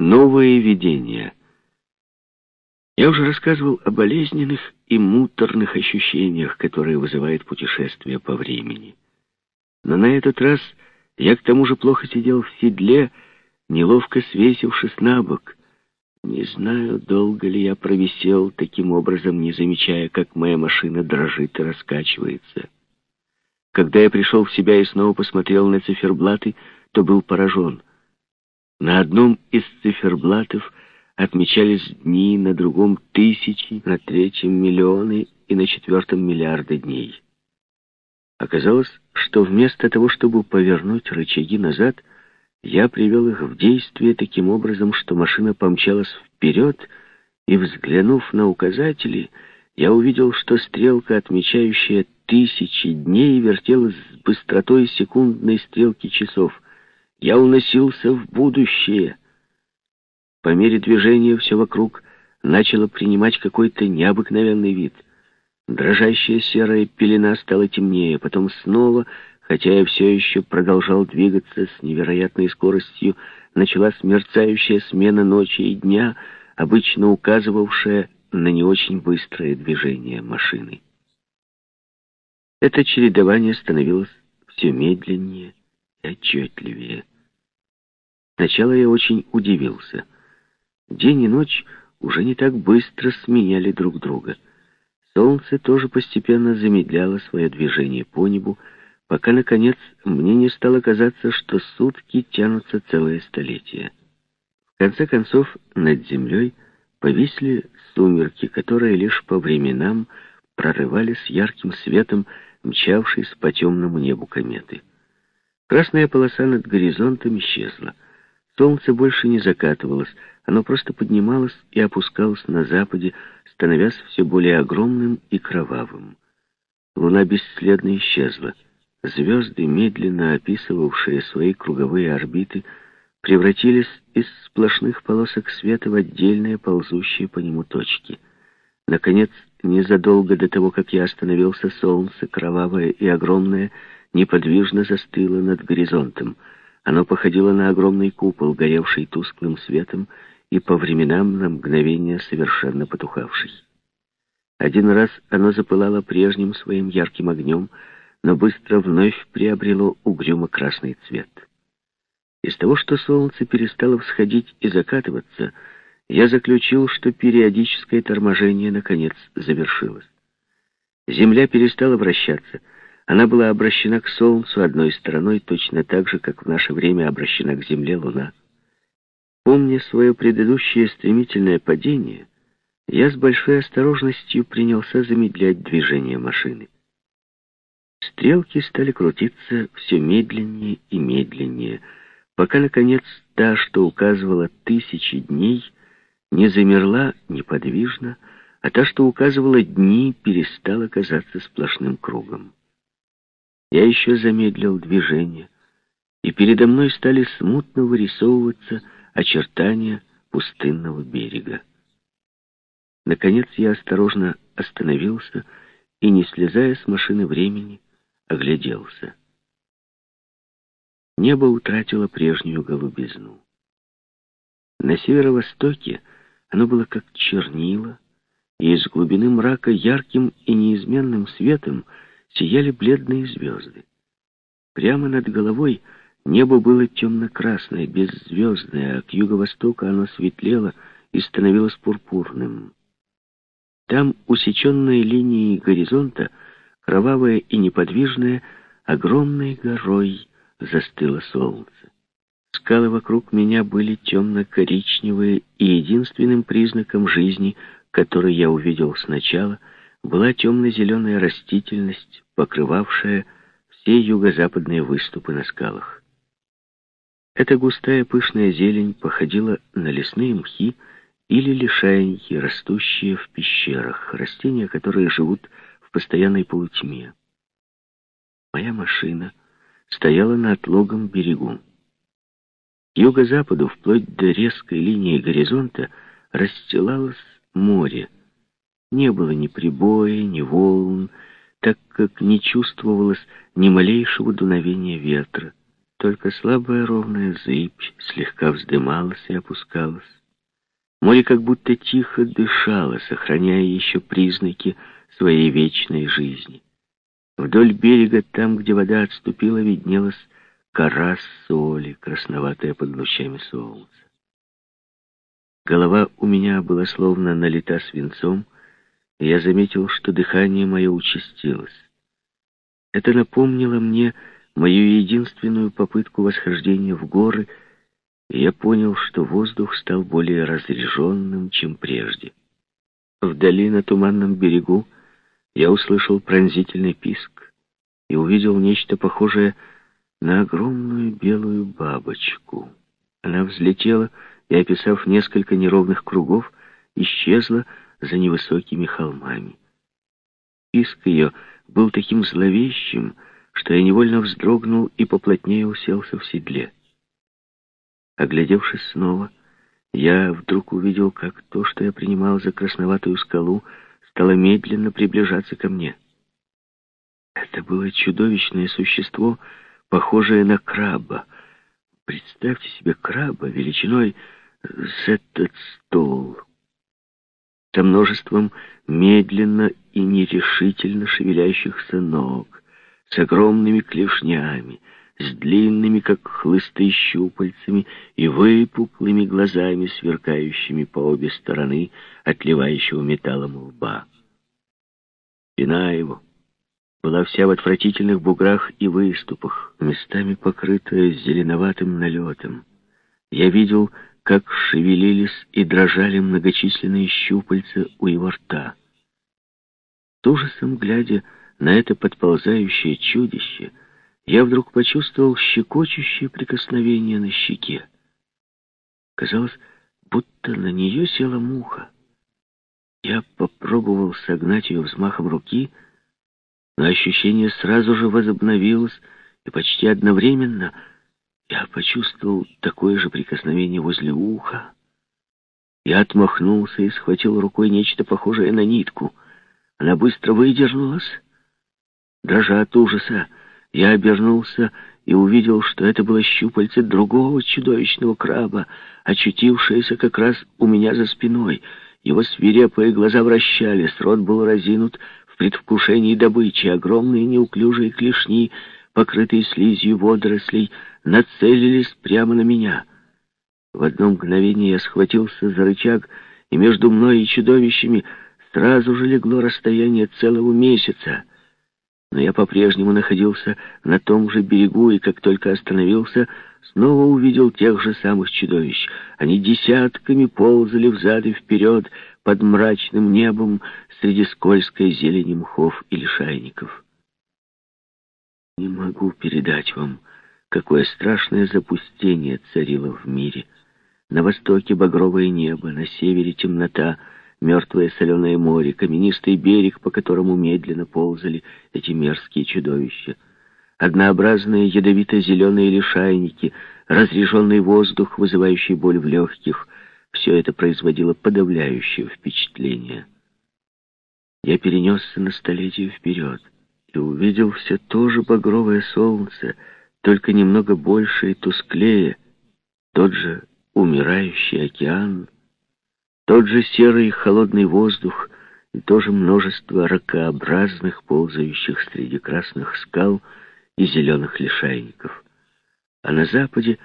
Новые видения. Я уже рассказывал о болезненных и муторных ощущениях, которые вызывает путешествие по времени. Но на этот раз я к тому же плохо сидел в седле, неловко свесившись на бок. Не знаю, долго ли я провисел таким образом, не замечая, как моя машина дрожит и раскачивается. Когда я пришел в себя и снова посмотрел на циферблаты, то был поражен. На одном из циферблатов отмечались дни, на другом — тысячи, на третьем — миллионы и на четвертом — миллиарды дней. Оказалось, что вместо того, чтобы повернуть рычаги назад, я привел их в действие таким образом, что машина помчалась вперед, и, взглянув на указатели, я увидел, что стрелка, отмечающая тысячи дней, вертелась с быстротой секундной стрелки часов — я уносился в будущее. По мере движения все вокруг начало принимать какой-то необыкновенный вид. Дрожащая серая пелена стала темнее, потом снова, хотя я все еще продолжал двигаться с невероятной скоростью, началась мерцающая смена ночи и дня, обычно указывавшая на не очень быстрое движение машины. Это чередование становилось все медленнее отчетливее. Сначала я очень удивился. День и ночь уже не так быстро сменяли друг друга. Солнце тоже постепенно замедляло свое движение по небу, пока, наконец, мне не стало казаться, что сутки тянутся целое столетие. В конце концов, над землей повисли сумерки, которые лишь по временам прорывались ярким светом, мчавшись по темному небу кометы. Красная полоса над горизонтом исчезла — Солнце больше не закатывалось, оно просто поднималось и опускалось на западе, становясь все более огромным и кровавым. Луна бесследно исчезла. Звезды, медленно описывавшие свои круговые орбиты, превратились из сплошных полосок света в отдельные ползущие по нему точки. Наконец, незадолго до того, как я остановился, солнце, кровавое и огромное, неподвижно застыло над горизонтом — оно походило на огромный купол, горевший тусклым светом и по временам на мгновение совершенно потухавший. Один раз оно запылало прежним своим ярким огнем, но быстро вновь приобрело угрюмо-красный цвет. Из того, что солнце перестало всходить и закатываться, я заключил, что периодическое торможение наконец завершилось. Земля перестала вращаться — она была обращена к Солнцу одной стороной, точно так же, как в наше время обращена к Земле Луна. Помня свое предыдущее стремительное падение, я с большой осторожностью принялся замедлять движение машины. Стрелки стали крутиться все медленнее и медленнее, пока, наконец, та, что указывала тысячи дней, не замерла неподвижно, а та, что указывала дни, перестала казаться сплошным кругом. Я еще замедлил движение, и передо мной стали смутно вырисовываться очертания пустынного берега. Наконец я осторожно остановился и, не слезая с машины времени, огляделся. Небо утратило прежнюю голубизну. На северо-востоке оно было как чернило, и из глубины мрака ярким и неизменным светом сияли бледные звезды. Прямо над головой небо было темно-красное, беззвездное, а к юго-востоку оно светлело и становилось пурпурным. Там, усеченная линией горизонта, кровавая и неподвижная, огромной горой застыло солнце. Скалы вокруг меня были темно-коричневые, и единственным признаком жизни, который я увидел сначала — была темно-зеленая растительность, покрывавшая все юго-западные выступы на скалах. Эта густая пышная зелень походила на лесные мхи или лишайники, растущие в пещерах, растения, которые живут в постоянной полутьме. Моя машина стояла на отлогом берегу. К юго-западу, вплоть до резкой линии горизонта, расстилалось море, не было ни прибоя, ни волн, так как не чувствовалось ни малейшего дуновения ветра. Только слабая ровная зыбь слегка вздымалась и опускалась. Море как будто тихо дышало, сохраняя еще признаки своей вечной жизни. Вдоль берега, там, где вода отступила, виднелась кора соли, красноватая под лучами солнца. Голова у меня была словно налита свинцом, я заметил, что дыхание мое участилось. Это напомнило мне мою единственную попытку восхождения в горы, и я понял, что воздух стал более разреженным, чем прежде. Вдали на туманном берегу я услышал пронзительный писк и увидел нечто похожее на огромную белую бабочку. Она взлетела и, описав несколько неровных кругов, исчезла за невысокими холмами. Писк ее был таким зловещим, что я невольно вздрогнул и поплотнее уселся в седле. Оглядевшись снова, я вдруг увидел, как то, что я принимал за красноватую скалу, стало медленно приближаться ко мне. Это было чудовищное существо, похожее на краба. Представьте себе краба величиной с этот стол. Со множеством медленно и нерешительно шевелящихся ног, с огромными клешнями, с длинными, как хлысты, щупальцами и выпуклыми глазами, сверкающими по обе стороны отливающего металлом лба. Спина его была вся в отвратительных буграх и выступах, местами покрытая зеленоватым налетом. Я видел, как шевелились и дрожали многочисленные щупальца у его рта. С ужасом глядя на это подползающее чудище, я вдруг почувствовал щекочущее прикосновение на щеке. Казалось, будто на нее села муха. Я попробовал согнать ее взмахом руки, но ощущение сразу же возобновилось, и почти одновременно я почувствовал такое же прикосновение возле уха. Я отмахнулся и схватил рукой нечто похожее на нитку. Она быстро выдернулась. Дрожа от ужаса, я обернулся и увидел, что это было щупальце другого чудовищного краба, очутившееся как раз у меня за спиной. Его свирепые глаза вращались, рот был разинут в предвкушении добычи. Огромные неуклюжие клешни, покрытые слизью водорослей, нацелились прямо на меня. В одно мгновение я схватился за рычаг, и между мной и чудовищами сразу же легло расстояние целого месяца — но я по-прежнему находился на том же берегу, и как только остановился, снова увидел тех же самых чудовищ. Они десятками ползали взад и вперед под мрачным небом среди скользкой зелени мхов и лишайников. Не могу передать вам, какое страшное запустение царило в мире. На востоке багровое небо, на севере темнота — мертвое соленое море, каменистый берег, по которому медленно ползали эти мерзкие чудовища, однообразные ядовито-зеленые лишайники, разреженный воздух, вызывающий боль в легких, все это производило подавляющее впечатление. Я перенесся на столетие вперед и увидел все то же багровое солнце, только немного больше и тусклее, тот же умирающий океан — тот же серый холодный воздух и тоже множество ракообразных, ползающих среди красных скал и зеленых лишайников. А на западе,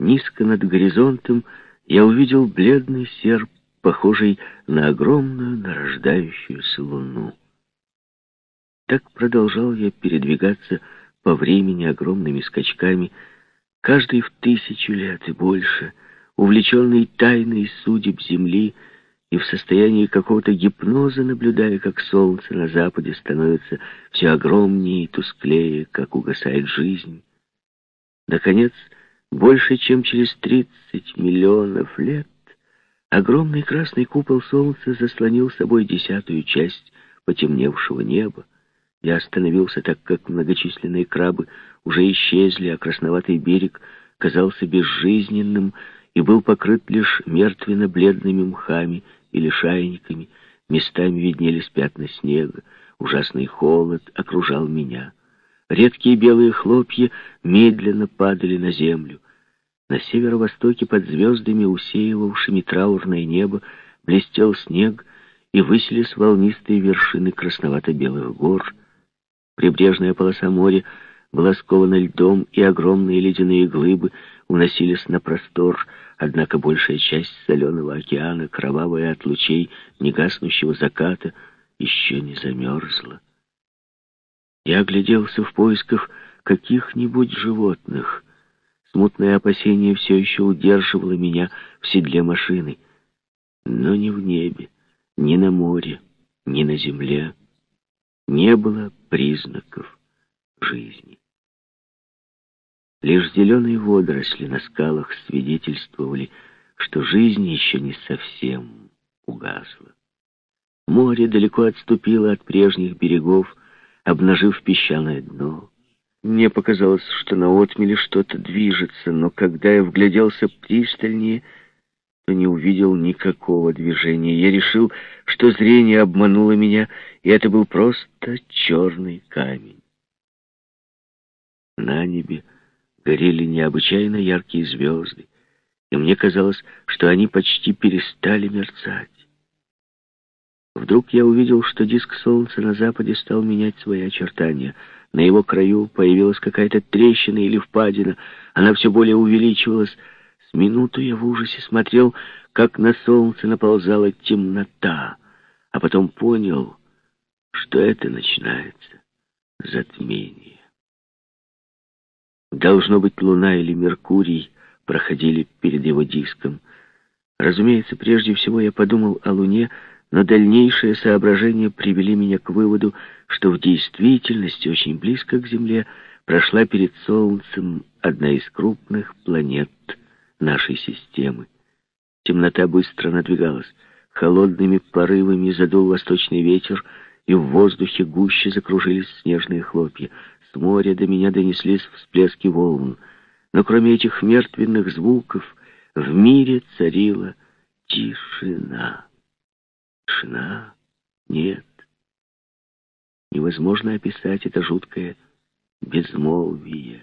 низко над горизонтом, я увидел бледный серп, похожий на огромную нарождающуюся луну. Так продолжал я передвигаться по времени огромными скачками, каждый в тысячу лет и больше — увлеченный тайной судеб земли и в состоянии какого-то гипноза, наблюдая, как солнце на западе становится все огромнее и тусклее, как угасает жизнь. Наконец, больше чем через тридцать миллионов лет, огромный красный купол солнца заслонил собой десятую часть потемневшего неба. Я остановился, так как многочисленные крабы уже исчезли, а красноватый берег казался безжизненным, и был покрыт лишь мертвенно-бледными мхами или шайниками, местами виднелись пятна снега, ужасный холод окружал меня. Редкие белые хлопья медленно падали на землю. На северо-востоке под звездами, усеивавшими траурное небо, блестел снег, и высились волнистые вершины красновато-белых гор. Прибрежная полоса моря была скована льдом, и огромные ледяные глыбы уносились на простор, однако большая часть соленого океана, кровавая от лучей негаснущего заката, еще не замерзла. Я огляделся в поисках каких-нибудь животных. Смутное опасение все еще удерживало меня в седле машины. Но не в небе, ни на море, ни на земле не было признаков жизни. Лишь зеленые водоросли на скалах свидетельствовали, что жизнь еще не совсем угасла. Море далеко отступило от прежних берегов, обнажив песчаное дно. Мне показалось, что на отмеле что-то движется, но когда я вгляделся пристальнее, не увидел никакого движения. Я решил, что зрение обмануло меня, и это был просто черный камень. На небе горели необычайно яркие звезды, и мне казалось, что они почти перестали мерцать. Вдруг я увидел, что диск солнца на западе стал менять свои очертания. На его краю появилась какая-то трещина или впадина. Она все более увеличивалась. С минуту я в ужасе смотрел, как на солнце наползала темнота, а потом понял, что это начинается затмение. Должно быть, Луна или Меркурий проходили перед его диском. Разумеется, прежде всего я подумал о Луне, но дальнейшие соображения привели меня к выводу, что в действительности очень близко к Земле прошла перед Солнцем одна из крупных планет нашей системы. Темнота быстро надвигалась. Холодными порывами задул восточный ветер, и в воздухе гуще закружились снежные хлопья. С моря до меня донеслись всплески волн. Но кроме этих мертвенных звуков в мире царила тишина. Тишина? Нет. Невозможно описать это жуткое безмолвие.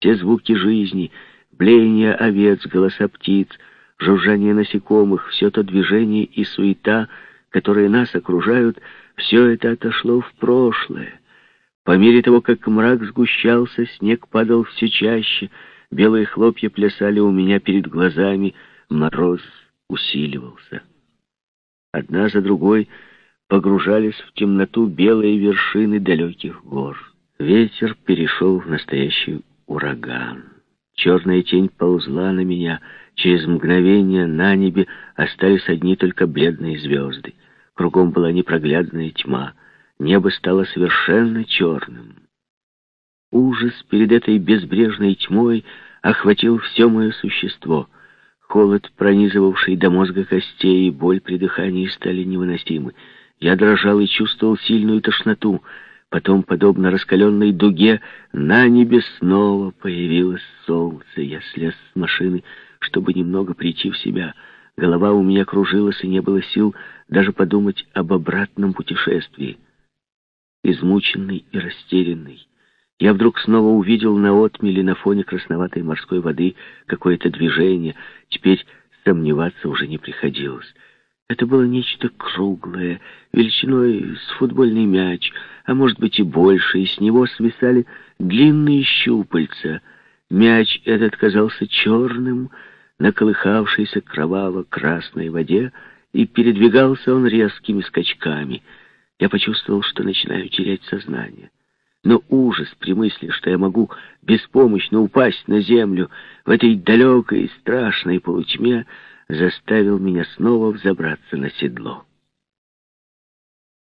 Те звуки жизни, блеяние овец, голоса птиц, жужжание насекомых, все то движение и суета, которые нас окружают, все это отошло в прошлое. По мере того, как мрак сгущался, снег падал все чаще, белые хлопья плясали у меня перед глазами, мороз усиливался. Одна за другой погружались в темноту белые вершины далеких гор. Ветер перешел в настоящий ураган. Черная тень ползла на меня. Через мгновение на небе остались одни только бледные звезды. Кругом была непроглядная тьма — Небо стало совершенно черным. Ужас перед этой безбрежной тьмой охватил все мое существо. Холод, пронизывавший до мозга костей, и боль при дыхании стали невыносимы. Я дрожал и чувствовал сильную тошноту. Потом, подобно раскаленной дуге, на небе снова появилось солнце. Я слез с машины, чтобы немного прийти в себя. Голова у меня кружилась, и не было сил даже подумать об обратном путешествии измученный и растерянный. Я вдруг снова увидел на отмеле на фоне красноватой морской воды какое-то движение. Теперь сомневаться уже не приходилось. Это было нечто круглое, величиной с футбольный мяч, а может быть и больше, и с него свисали длинные щупальца. Мяч этот казался черным, на колыхавшейся кроваво-красной воде, и передвигался он резкими скачками — я почувствовал, что начинаю терять сознание. Но ужас при мысли, что я могу беспомощно упасть на землю в этой далекой и страшной полутьме, заставил меня снова взобраться на седло.